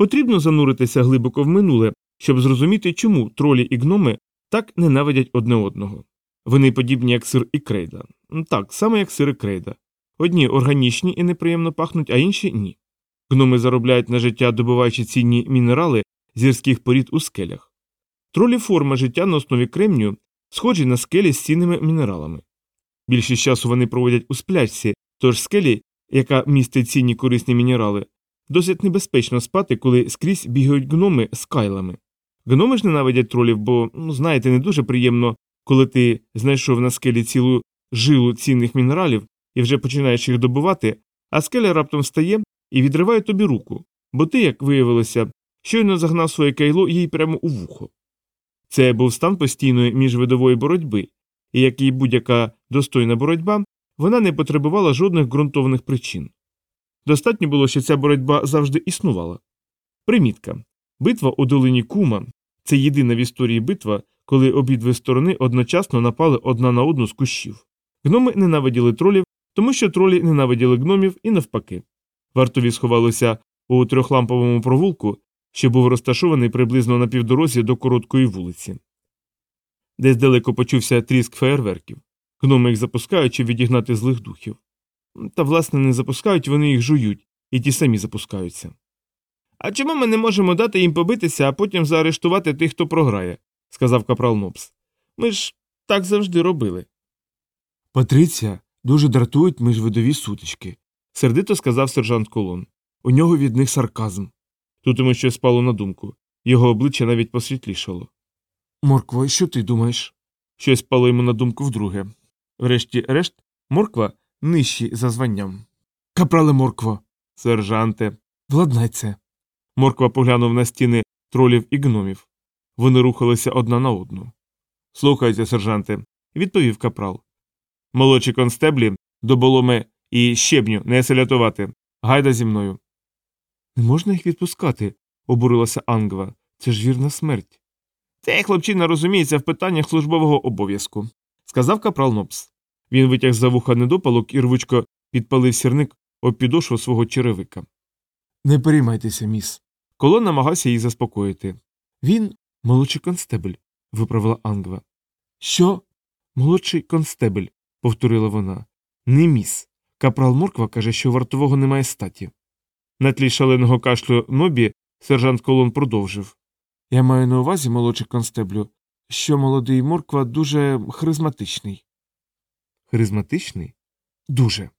Потрібно зануритися глибоко в минуле, щоб зрозуміти, чому тролі і гноми так ненавидять одне одного. Вони подібні як сир і крейда. Так, саме як сир і крейда. Одні органічні і неприємно пахнуть, а інші ні. Гноми заробляють на життя, добуваючи цінні мінерали з гірських порід у скелях. Тролі форма життя на основі кремнію схожі на скелі з цінними мінералами. Більшість часу вони проводять у сплячці, тож скелі, яка містить цінні корисні мінерали, досить небезпечно спати, коли скрізь бігають гноми з кайлами. Гноми ж ненавидять тролів, бо, ну, знаєте, не дуже приємно, коли ти знайшов на скелі цілу жилу цінних мінералів і вже починаєш їх добувати, а скеля раптом встає і відриває тобі руку, бо ти, як виявилося, щойно загнав своє кайло їй прямо у вухо. Це був стан постійної міжвидової боротьби, і як і будь-яка достойна боротьба, вона не потребувала жодних ґрунтовних причин. Достатньо було, що ця боротьба завжди існувала. Примітка битва у долині Кума це єдина в історії битва, коли обидві сторони одночасно напали одна на одну з кущів. Гноми ненавиділи тролів, тому що тролі ненавиділи гномів і навпаки. Вартові сховалися у трьохламповому провулку, що був розташований приблизно на півдорозі до короткої вулиці. Десь далеко почувся тріск феєрверків. Гноми їх запускають, щоб відігнати злих духів. Та, власне, не запускають, вони їх жують, і ті самі запускаються. А чому ми не можемо дати їм побитися, а потім заарештувати тих, хто програє? сказав капрал Нопс. Ми ж так завжди робили. Патриція дуже дратують міжвидові сутички, сердито сказав сержант Колон. У нього від них сарказм. Тут йому щось спало на думку. Його обличчя навіть посвітлішало. Морква, що ти думаєш? Щось спало йому на думку вдруге. Врешті решт, морква нижчі за званням. Капрале морква. Сержанте. Владнай це. Морква поглянув на стіни тролів і гномів. Вони рухалися одна на одну. Слухайте, сержанте, відповів капрал. Молодші констеблі до боломе і щебню не селятувати. Гайда зі мною. Не можна їх відпускати, обурилася Ангва. Це ж вірна смерть. Цей хлопчина розуміється в питаннях службового обов'язку, сказав капрал Ноббс. Він витяг за вуха недопалок і рвучко підпалив сірник об підошву свого черевика. Не переймайтеся, міс. Колон намагався її заспокоїти. Він молодший констебель, виправила Ангва. Що? Молодший констебель, повторила вона. Не міс. Капрал Морква каже, що вартового немає статі. На тлі шаленого кашлю нобі сержант Колон продовжив. Я маю на увазі, молодший констеблю, що молодий морква дуже харизматичний. Харизматичний? Дуже.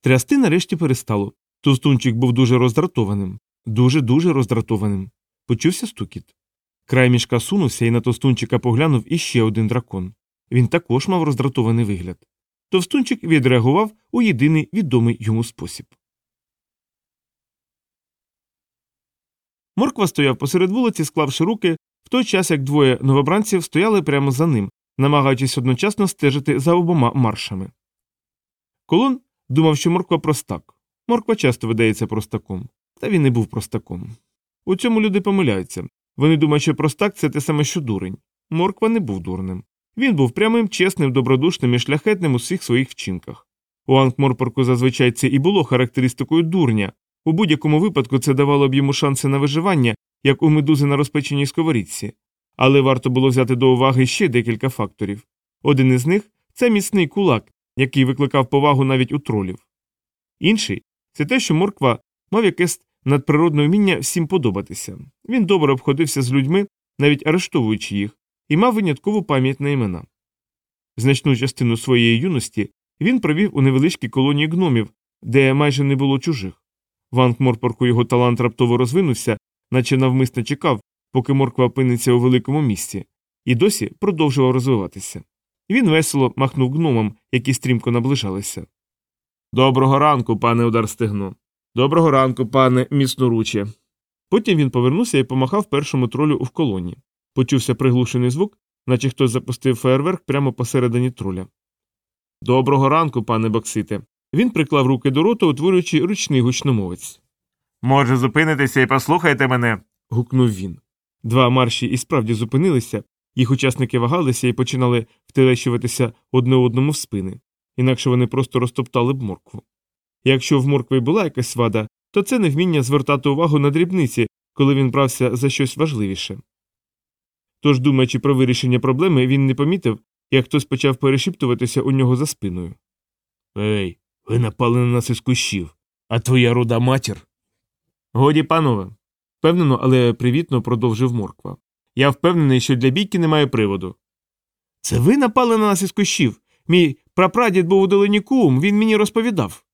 Трясти нарешті перестало. Товстунчик був дуже роздратованим, дуже дуже роздратованим. Почувся стукіт. Край мішка сунувся і на товстунчика поглянув іще один дракон. Він також мав роздратований вигляд. Товстунчик відреагував у єдиний відомий йому спосіб. Морква стояв посеред вулиці, склавши руки, той час як двоє новобранців стояли прямо за ним, намагаючись одночасно стежити за обома маршами. Колон думав, що морква простак. Морква часто видається простаком, та він не був простаком. У цьому люди помиляються. Вони думають, що простак це те саме, що дурень. Морква не був дурним. Він був прямим, чесним, добродушним і шляхетним у всіх своїх вчинках. У Анкморпорку зазвичай це і було характеристикою дурня. У будь-якому випадку це давало б йому шанси на виживання, як у медузи на розпеченій сковорідці. Але варто було взяти до уваги ще декілька факторів. Один із них це міцний кулак, який викликав повагу навіть у тролів. Інший це те, що морква мав якесь надприродне вміння всім подобатися. Він добре обходився з людьми, навіть арештовуючи їх, і мав виняткову пам'ять на імена. Значну частину своєї юності він провів у невеличкій колонії гномів, де майже не було чужих. В Анкморпорку його талант раптово розвинувся, наче навмисно чекав, поки морква опиниться у великому місці, і досі продовжував розвиватися. Він весело махнув гномам, які стрімко наближалися. Доброго ранку, пане удар стегно. Доброго ранку, пане міцноруче. Потім він повернувся і помахав першому тролю в колоні. Почувся приглушений звук, наче хтось запустив фейерверк прямо посередині троля. Доброго ранку, пане Боксите. Він приклав руки до рота, утворюючи ручний гучномовець. Може, зупинитися і послухайте мене. гукнув він. Два марші і справді зупинилися, їх учасники вагалися і починали втелещуватися одне одному в спини, інакше вони просто розтоптали б моркву. Якщо в моркви була якась вада, то це невміння звертати увагу на дрібниці, коли він брався за щось важливіше. Тож, думаючи про вирішення проблеми, він не помітив, як хтось почав перешіптуватися у нього за спиною. Ей, ви напали на нас із кущів, а твоя руда матір. Годі, панове. Впевнено, але привітно продовжив морква. Я впевнений, що для бійки немає приводу. Це ви напали на нас із кущів. Мій прапрадід був у долині Куум, він мені розповідав.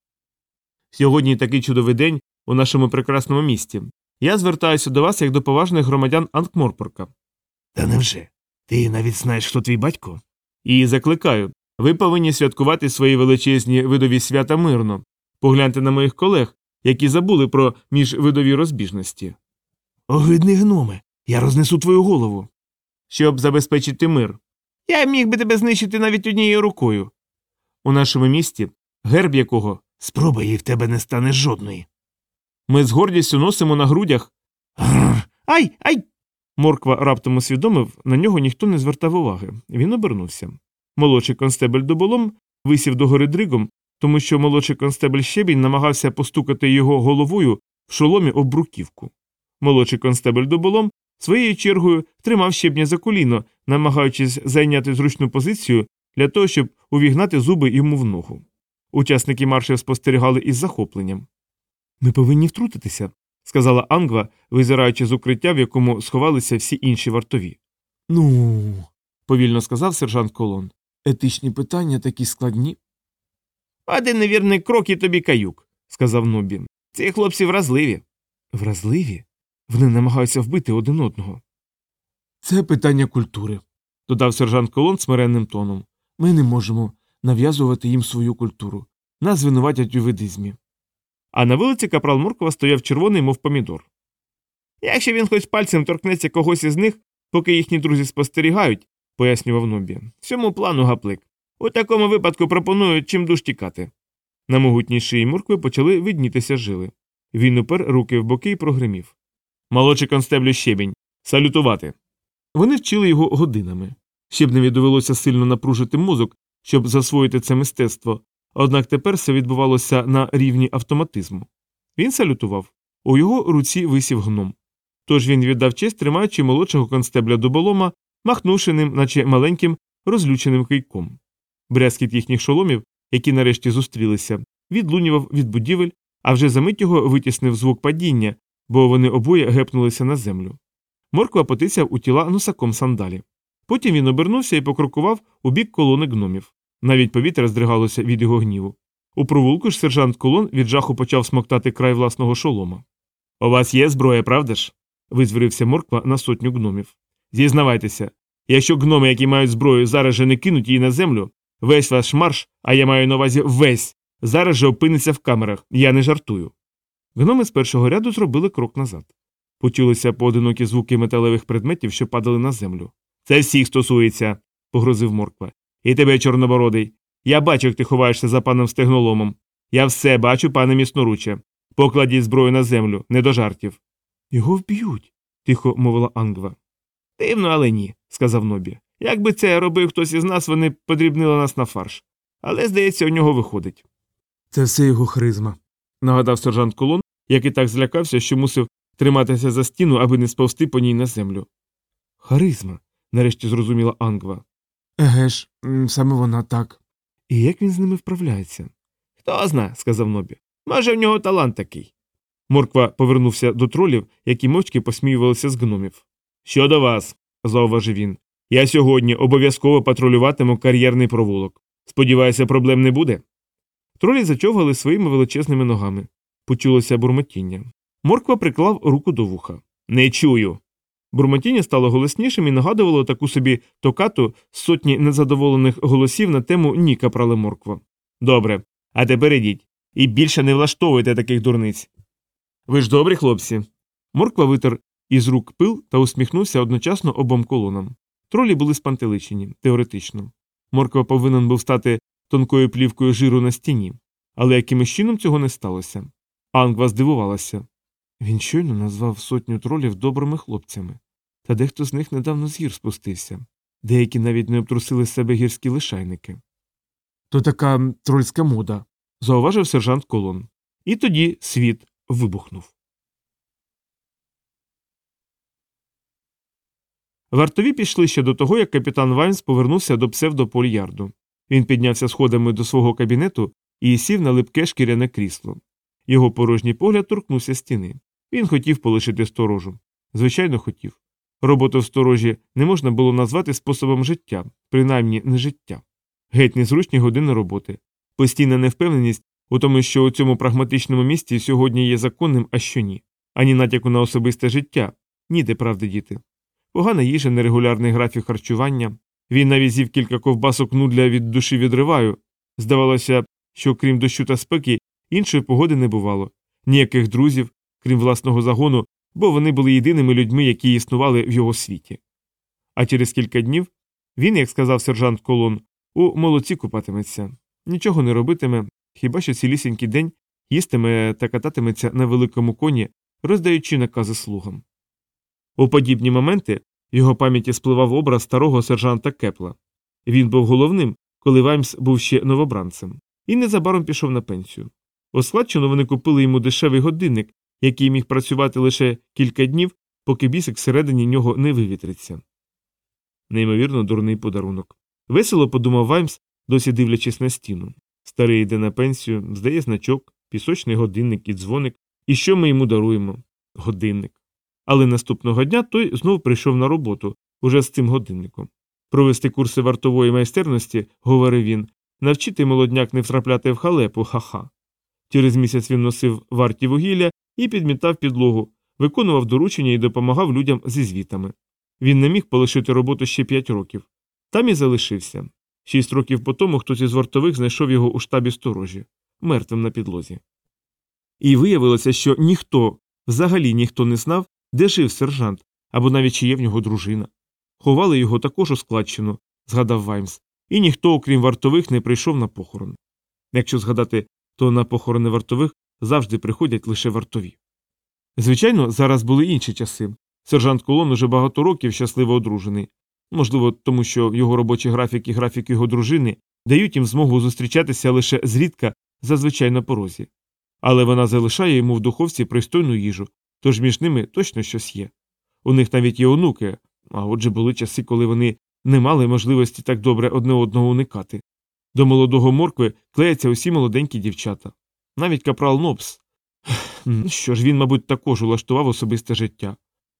Сьогодні такий чудовий день у нашому прекрасному місті. Я звертаюся до вас як до поважних громадян Анкморпорка. Та невже? Ти навіть знаєш, хто твій батько? І закликаю, ви повинні святкувати свої величезні видові свята мирно. Погляньте на моїх колег, які забули про міжвидові розбіжності. Огидний гноме, я рознесу твою голову. Щоб забезпечити мир. Я міг би тебе знищити навіть однією рукою. У нашому місті, герб якого спроба і в тебе не стане жодної. Ми з гордістю носимо на грудях. Ай, ай. Морква раптом усвідомив, на нього ніхто не звертав уваги. Він обернувся. Молодший констебель доболом висів догори дригом, тому що молодший констебель щебінь намагався постукати його головою в шоломі об бруківку. Молодший констебель доболом своєю чергою тримав щебня за коліно, намагаючись зайняти зручну позицію для того, щоб увігнати зуби йому в ногу. Учасники маршів спостерігали із захопленням. Ми повинні втрутитися, сказала Ангва, визираючи з укриття, в якому сховалися всі інші вартові. Ну, повільно сказав сержант Колон. Етичні питання такі складні. Один невірний крок і тобі каюк, сказав Нобі. Ці хлопці вразливі. Вразливі? Вони намагаються вбити один одного. Це питання культури, додав сержант Колон смиренним тоном. Ми не можемо нав'язувати їм свою культуру. Нас звинуватять у ведизмі. А на вулиці капрал Моркова стояв червоний, мов помідор. Якщо він хоч пальцем торкнеться когось із них, поки їхні друзі спостерігають, пояснював Нобі, всьому плану гаплик. У такому випадку пропоную чим душ тікати. На могутній шиї моркви почали виднітися жили. Він упер руки в боки і прогримів. Молодший констеблю щебінь. Салютувати. Вони вчили його годинами. Щебневі довелося сильно напружити мозок, щоб засвоїти це мистецтво, однак тепер все відбувалося на рівні автоматизму. Він салютував. У його руці висів гном. Тож він віддав честь, тримаючи молодшого констебля доболома, махнувши ним, наче маленьким, розлюченим кийком. Брязкіт їхніх шоломів, які нарешті зустрілися, відлунював від будівель, а вже за мить його витіснив звук падіння, бо вони обоє гепнулися на землю. Морква потицяв у тіла носаком сандалі. Потім він обернувся і покрокував у бік колони гномів. Навіть повітря здригалося від його гніву. У провулку ж сержант колон від жаху почав смоктати край власного шолома. У вас є зброя, правда ж? визвірився морква на сотню гномів. Зізнавайтеся, якщо гноми, які мають зброю, зараз же не кинуть її на землю, весь ваш марш, а я маю на увазі весь, зараз же опиниться в камерах, я не жартую. Гноми з першого ряду зробили крок назад. Почулися поодинокі звуки металевих предметів, що падали на землю. Це всіх стосується, погрозив морква. І тебе, чорнобородий. Я бачу, як ти ховаєшся за паном стегноломом. Я все бачу, пане місноруче. Покладіть зброю на землю, не до жартів. Його вб'ють, тихо мовила Ангва. Дивно, але ні, сказав Нобі. Якби це робив хтось із нас, вони подрібнили нас на фарш. Але, здається, у нього виходить. Це все його хризма, нагадав сержант Колон, який так злякався, що мусив триматися за стіну, аби не сповзти по ній на землю. Харизма, нарешті зрозуміла Ангва. Еге ж, саме вона так. І як він з ними вправляється? Хто зна, сказав Нобі. Може, в нього талант такий. Морква повернувся до тролів, які мовчки посміювалися з гномів. Щодо вас, зауважив він. Я сьогодні обов'язково патрулюватиму кар'єрний провулок. Сподіваюся, проблем не буде. Тролі зачовгали своїми величезними ногами. Почулося бурмотіння. Морква приклав руку до вуха. Не чую. Бурмотіння стало голоснішим і нагадувало таку собі токату сотні незадоволених голосів на тему ні капрали морква. Добре, а тепер ідіть. І більше не влаштовуйте таких дурниць. Ви ж добрі, хлопці. Морква витер із рук пил та усміхнувся одночасно обом колонам. Тролі були спантеличені, теоретично. Морква повинен був стати тонкою плівкою жиру на стіні, але якимось чином цього не сталося. Ангва здивувалася. Він щойно назвав сотню тролів добрими хлопцями, та дехто з них недавно з гір спустився, деякі навіть не обтрусили з себе гірські лишайники. То така трольська мода, зауважив сержант Колон. І тоді світ вибухнув. Вартові пішли ще до того, як капітан Ваймз повернувся до Псевдополь-Ярду. Він піднявся сходами до свого кабінету і сів на липке шкіряне крісло. Його порожній погляд торкнувся стіни. Він хотів полишити сторожу. Звичайно, хотів. Роботу в сторожі не можна було назвати способом життя, принаймні не життя. Геть незручні години роботи, постійна невпевненість у тому, що у цьому прагматичному місті сьогодні є законним, а що ні, ані натяку на особисте життя, ніде правди діти. Погана їжа, нерегулярний графік харчування. Він навіть з'їв кілька ковбасок нудля від душі відриваю. Здавалося, що крім дощу та спеки, іншої погоди не бувало, ніяких друзів, крім власного загону, бо вони були єдиними людьми, які існували в його світі. А через кілька днів він, як сказав сержант Колон, у молоці купатиметься, нічого не робитиме, хіба що цілісінький день їстиме та кататиметься на великому коні, роздаючи накази слугам. У подібні моменти в його пам'яті спливав образ старого сержанта Кепла. Він був головним, коли Ваймс був ще новобранцем, і незабаром пішов на пенсію. У складчину вони купили йому дешевий годинник, який міг працювати лише кілька днів, поки бісик всередині нього не вивітриться. Неймовірно, дурний подарунок. Весело подумав Ваймс, досі дивлячись на стіну. Старий йде на пенсію, здає значок, пісочний годинник і дзвоник. І що ми йому даруємо? Годинник. Але наступного дня той знов прийшов на роботу уже з цим годинником. Провести курси вартової майстерності, говорив він, навчити молодняк не втрапляти в халепу, ха-ха. Через місяць він носив варті вугілля і підмітав підлогу, виконував доручення і допомагав людям зі звітами. Він не міг полишити роботу ще п'ять років. Там і залишився. Шість років по тому хтось із вартових знайшов його у штабі сторожі, мертвим на підлозі. І виявилося, що ніхто, взагалі ніхто не знав, де жив сержант, або навіть чи є в нього дружина. Ховали його також у складчину, згадав Ваймс, і ніхто, окрім вартових, не прийшов на похорон. Якщо згадати, то на похорони вартових завжди приходять лише вартові. Звичайно, зараз були інші часи. Сержант Колон уже багато років щасливо одружений, можливо, тому що його робочий графік і графік його дружини дають їм змогу зустрічатися лише зрідка зазвичай на порозі. Але вона залишає йому в духовці пристойну їжу, тож між ними точно щось є. У них навіть є онуки, а отже були часи, коли вони не мали можливості так добре одне одного уникати. До молодого моркви клеяться усі молоденькі дівчата. Навіть капрал Нопс. Що ж він, мабуть, також улаштував особисте життя.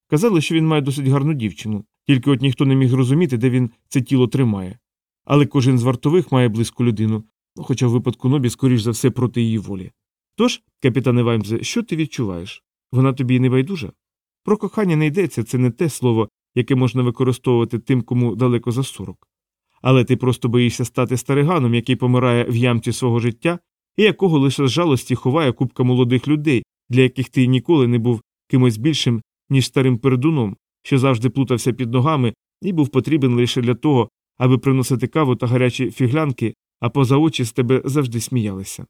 Казали, що він має досить гарну дівчину, тільки от ніхто не міг зрозуміти, де він це тіло тримає. Але кожен з вартових має близьку людину, хоча в випадку Нобі, скоріш за все, проти її волі. Тож, капітане Ваймзе, що ти відчуваєш? Вона тобі не байдужа? Про кохання не йдеться, це не те слово, яке можна використовувати тим, кому далеко за сорок. Але ти просто боїшся стати стариганом, який помирає в ямці свого життя, і якого лише з жалості ховає купка молодих людей, для яких ти ніколи не був кимось більшим, ніж старим пердуном, що завжди плутався під ногами і був потрібен лише для того, аби приносити каву та гарячі фіглянки, а поза очі з тебе завжди сміялися.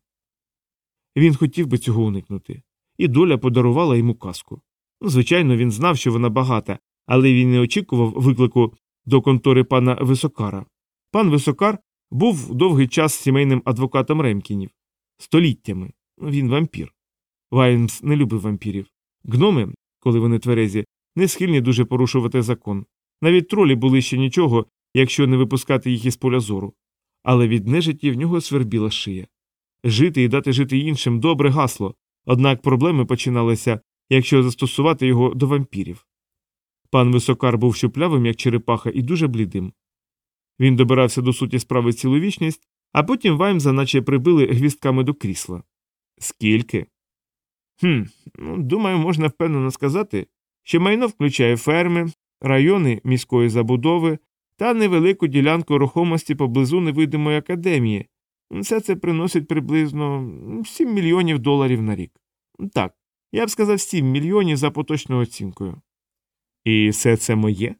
Він хотів би цього уникнути, і доля подарувала йому казку. Звичайно, він знав, що вона багата, але він не очікував виклику до контори пана Високара. Пан Високар був довгий час сімейним адвокатом Ремкінів, століттями він вампір. Ваймс не любив вампірів. Гноми, коли вони тверезі, не схильні дуже порушувати закон. Навіть тролі були ще нічого, якщо не випускати їх із поля зору. Але від нежиті в нього свербіла шия. Жити і дати жити іншим добре гасло, однак проблеми починалися, якщо застосувати його до вампірів. Пан високар був щуплявим, як черепаха, і дуже блідим. Він добирався до суті справи цілу вічність, а потім Ваймза наче прибили гвістками до крісла. Скільки? Хм, ну, думаю, можна впевнено сказати, що майно включає ферми, райони міської забудови та невелику ділянку рухомості поблизу невидимої академії. Все це приносить приблизно 7 мільйонів доларів на рік. Так, я б сказав 7 мільйонів за поточною оцінкою. І все це моє?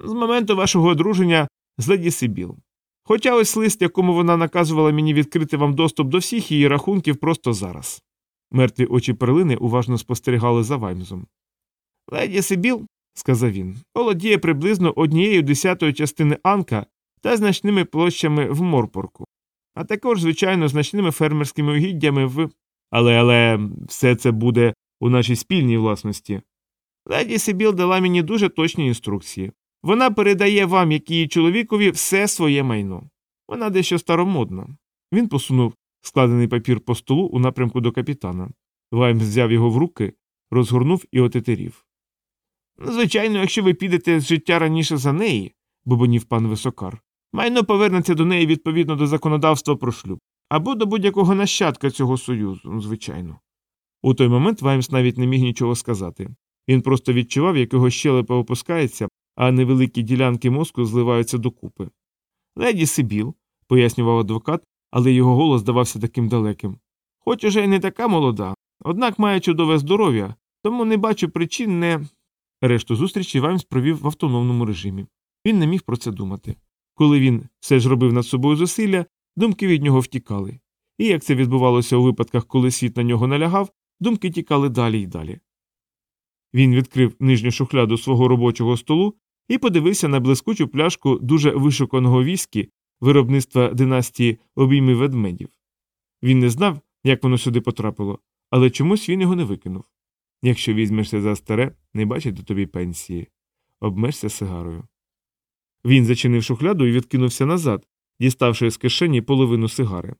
З моменту вашого одруження з леді Сибіл. Хоча ось лист, якому вона наказувала мені відкрити вам доступ до всіх її рахунків просто зараз. Мертві очі перлини уважно спостерігали за Ваймзом. Леді Сибіл, сказав він, володіє приблизно однією десятою частини Анка та значними площами в Морпорку. А також, звичайно, значними фермерськими угіддями в. Але але все це буде у нашій спільній власності. Леді Сибіл дала мені дуже точні інструкції. Вона передає вам, як її чоловікові, все своє майно. Вона дещо старомодна. Він посунув складений папір по столу у напрямку до капітана. Ваймс взяв його в руки, розгорнув і отетерів. Звичайно, якщо ви підете з життя раніше за неї, бубонів пан високар, майно повернеться до неї відповідно до законодавства про шлюб, або до будь-якого нащадка цього союзу, ну, звичайно. У той момент Ваймс навіть не міг нічого сказати. Він просто відчував, як його щелепа опускається, а невеликі ділянки мозку зливаються докупи. Леді Сибіл, пояснював адвокат, але його голос здавався таким далеким. Хоч уже й не така молода, однак має чудове здоров'я, тому не бачу причин не. Решту зустрічі Ваймс провів в автономному режимі. Він не міг про це думати. Коли він все ж робив над собою зусилля, думки від нього втікали. І як це відбувалося у випадках, коли світ на нього налягав, думки тікали далі й далі. Він відкрив нижню шухляду свого робочого столу і подивився на блискучу пляшку дуже вишуканого віскі виробництва династії обійми ведмедів. Він не знав, як воно сюди потрапило, але чомусь він його не викинув. Якщо візьмешся за старе, не бачить до тобі пенсії. Обмежся сигарою. Він зачинив шухляду і відкинувся назад, діставши з кишені половину сигари.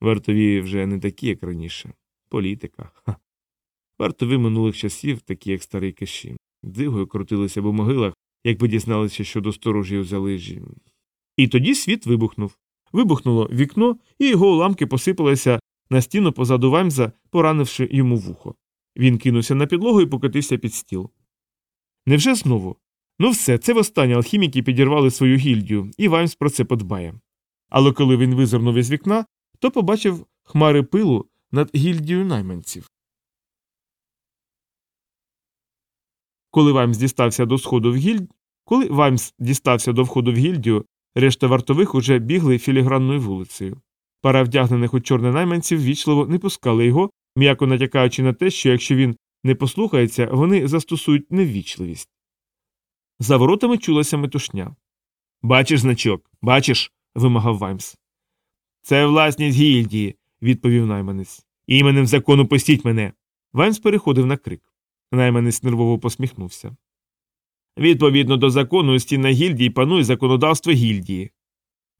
Вартові вже не такі, як раніше. Політика. Ха. Вартові минулих часів, такі як старий киші. Дзигою крутилися по могилах, якби дізналися, що до сторожі взяли жі. І тоді світ вибухнув. Вибухнуло вікно, і його уламки посипалися на стіну позаду Ваймза, поранивши йому вухо. Він кинувся на підлогу і покотився під стіл. Невже знову? Ну все, це востаннє алхіміки підірвали свою гільдію, і Ваймс про це подбає. Але коли він визирнув із вікна, то побачив хмари пилу над гільдією найманців. Коли Ваймс дістався до сходу в гільд... Коли Ваймс дістався до входу в гільдію, решта вартових уже бігли філігранною вулицею. Пара вдягнених у чорне найманців вічливо не пускали його, м'яко натякаючи на те, що якщо він не послухається, вони застосують неввічливість. За воротами чулася метушня. Бачиш значок, бачиш. вимагав Ваймс. Це власність гільдії, відповів найманець. Іменем закону пустіть мене. Ваймс переходив на крик. Найманець нервово посміхнувся. Відповідно до закону у стінах гільдії панує законодавство гільдії.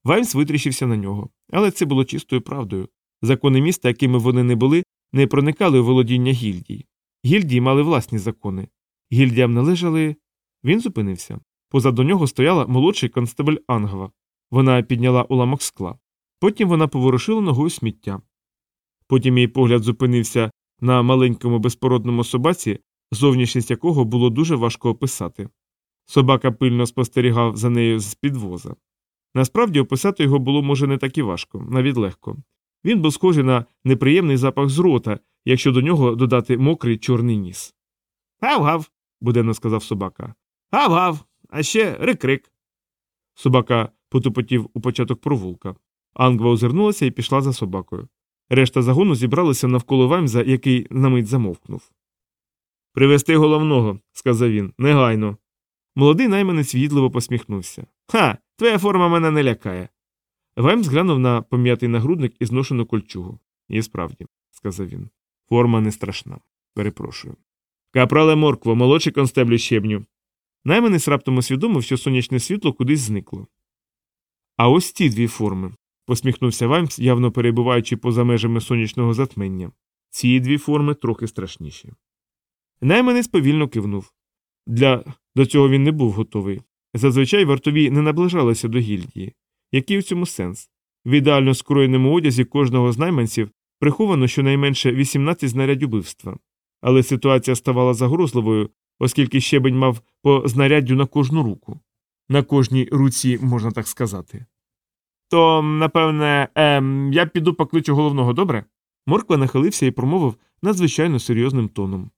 Ваймс витріщився на нього, але це було чистою правдою. Закони міста, якими вони не були, не проникали у володіння гільдій. Гільдії мали власні закони. Гільдіям належали. Він зупинився. Позаду нього стояла молодший констебль Ангва. Вона підняла уламок скла. Потім вона поворушила ногою сміття. Потім її погляд зупинився на маленькому безпородному собаці, зовнішність якого було дуже важко описати. Собака пильно спостерігав за нею з підвоза. Насправді описати його було, може, не так і важко, навіть легко. Він був схожий на неприємний запах з рота, якщо до нього додати мокрий чорний ніс. Гав-гав, буденно сказав собака. Гав-гав, а ще рик-рик. Собака потупотів у початок провулка. Ангва озирнулася і пішла за собакою. Решта загону зібралися навколо Ваймза, який на мить замовкнув. Привести головного, сказав він, негайно. Молодий найманець в'їдливо посміхнувся. Ха, твоя форма мене не лякає. Ваймс глянув на пом'ятий нагрудник і зношену кольчугу. І справді, сказав він. Форма не страшна. Перепрошую. Капрале моркво, молодший констеблю щебню. Найманець раптом усвідомив, що сонячне світло кудись зникло. А ось ці дві форми, посміхнувся Ваймс, явно перебуваючи поза межами сонячного затмення. Ці дві форми трохи страшніші. Найманець повільно кивнув. Для до цього він не був готовий. Зазвичай вартові не наближалися до гільдії. Який у цьому сенс? В ідеально скроєному одязі кожного з найманців приховано щонайменше 18 знарядь убивства. Але ситуація ставала загрозливою, оскільки щебень мав по знаряддю на кожну руку. На кожній руці, можна так сказати. То, напевне, ем, я піду покличу головного, добре? Морква нахилився і промовив надзвичайно серйозним тоном.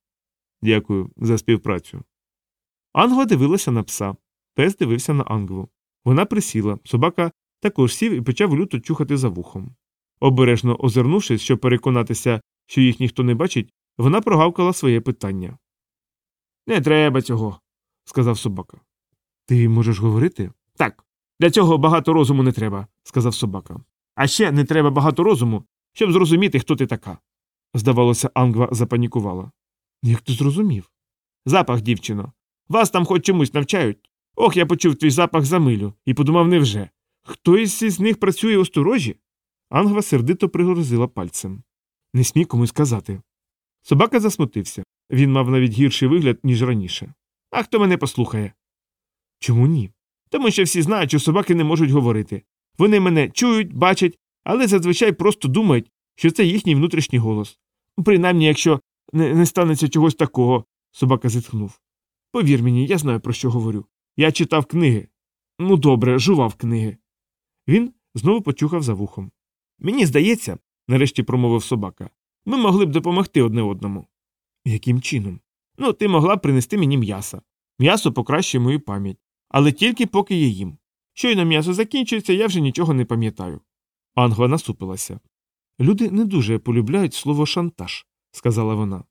Дякую за співпрацю. Ангва дивилася на пса. Пес дивився на Ангву. Вона присіла, собака також сів і почав люто чухати за вухом. Обережно озирнувшись, щоб переконатися, що їх ніхто не бачить, вона прогавкала своє питання. Не треба цього, сказав собака. Ти можеш говорити? Так. Для цього багато розуму не треба, сказав собака. А ще не треба багато розуму, щоб зрозуміти, хто ти така. Здавалося, Ангва запанікувала. Як ти зрозумів? Запах, дівчино. Вас там хоч чомусь навчають. Ох, я почув твій запах за милю і подумав невже. Хтось із них працює у сторожі? Ангва сердито пригрозила пальцем. Не смій комусь казати. Собака засмутився. Він мав навіть гірший вигляд, ніж раніше. А хто мене послухає? Чому ні? Тому що всі знають, що собаки не можуть говорити. Вони мене чують, бачать, але зазвичай просто думають, що це їхній внутрішній голос. Принаймні, якщо не, не станеться чогось такого, собака зітхнув. Повір мені, я знаю, про що говорю. Я читав книги. Ну, добре, жував книги. Він знову почухав за вухом. Мені здається, нарешті промовив собака, ми могли б допомогти одне одному. Яким чином? Ну, ти могла б принести мені м'яса. М'ясо покращує мою пам'ять, але тільки поки я їм. Щойно м'ясо закінчується, я вже нічого не пам'ятаю. Ангва насупилася. Люди не дуже полюбляють слово шантаж, сказала вона.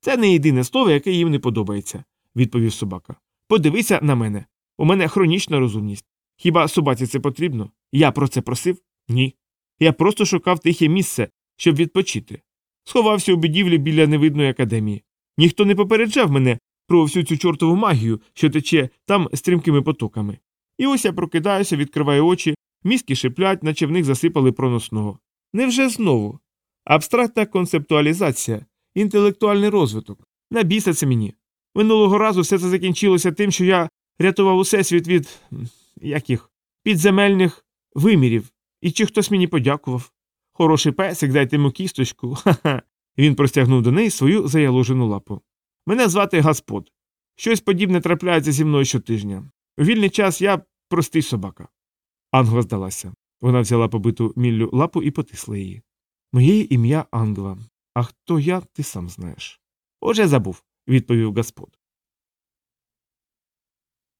Це не єдине слово, яке їм не подобається, відповів собака. Подивися на мене. У мене хронічна розумність. Хіба собаці це потрібно? Я про це просив? Ні. Я просто шукав тихе місце, щоб відпочити. Сховався у будівлі біля невидної академії. Ніхто не попереджав мене про всю цю чортову магію, що тече там стрімкими потоками. І ось я прокидаюся, відкриваю очі, мізки шиплять, наче в них засипали проносного. Невже знову? Абстрактна концептуалізація, інтелектуальний розвиток. На біса це мені. Минулого разу все це закінчилося тим, що я рятував усесвіт від яких підземельних вимірів, і чи хтось мені подякував. Хороший песик, дайте йому кісточку. Ха-ха. Він простягнув до неї свою заяложену лапу. Мене звати Господ. Щось подібне трапляється зі мною щотижня. У вільний час я простий собака. Англа здалася. Вона взяла побиту міллю лапу і потисла її. Моє ім'я Англа. А хто я, ти сам знаєш. Отже, забув, відповів Господ.